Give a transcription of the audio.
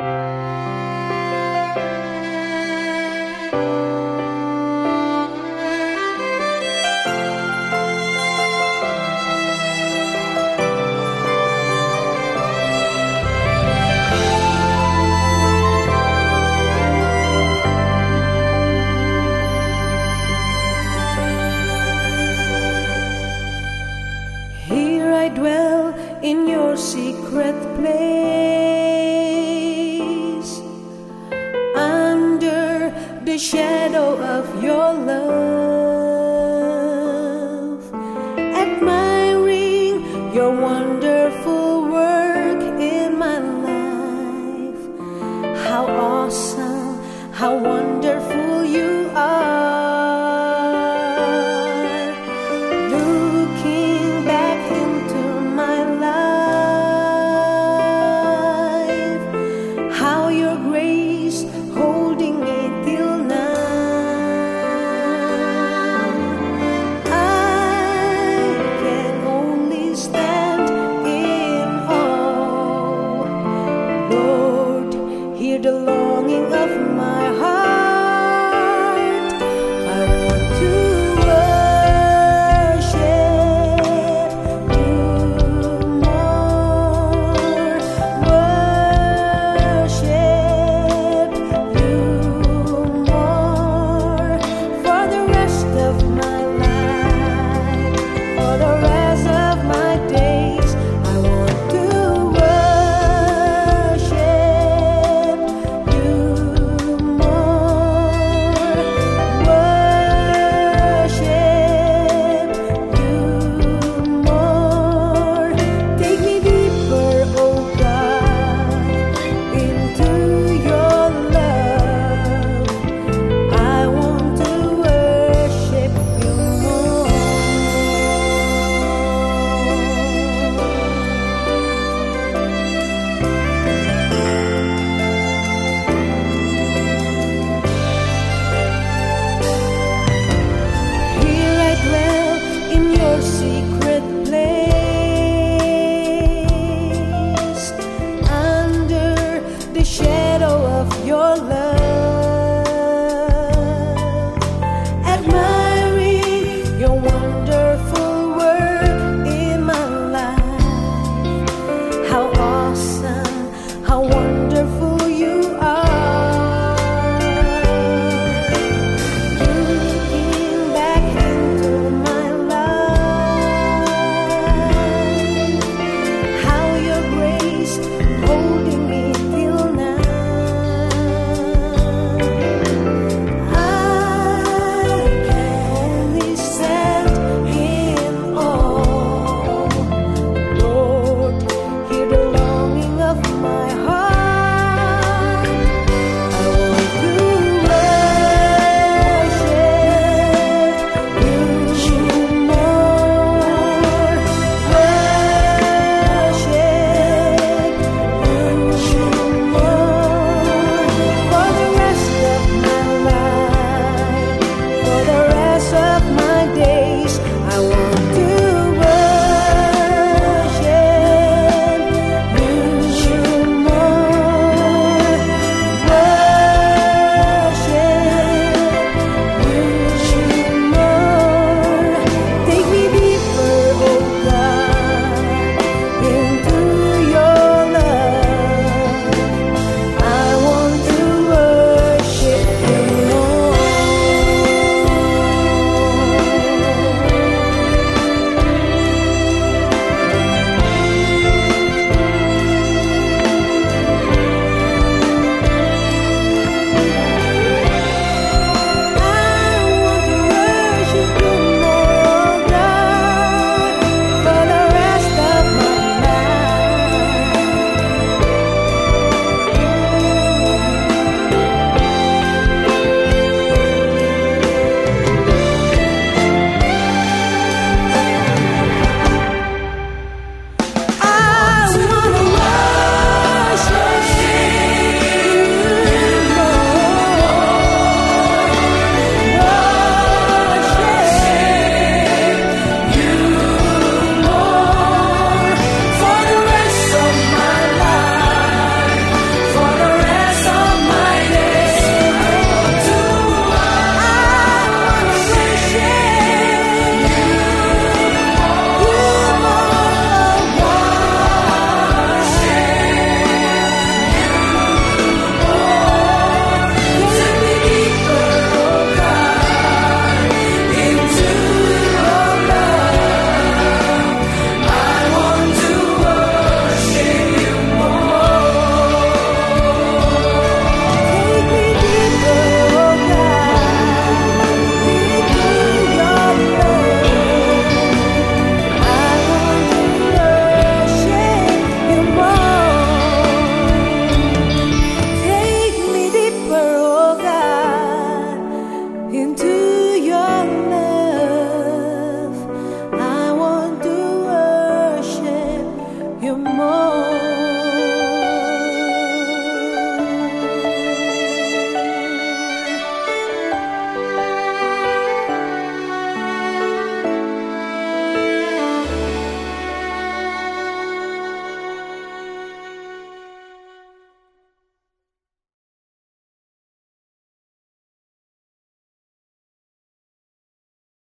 Here I dwell in your secret place. shadow of your love, admiring your wonderful work in my life. How awesome, how wonderful.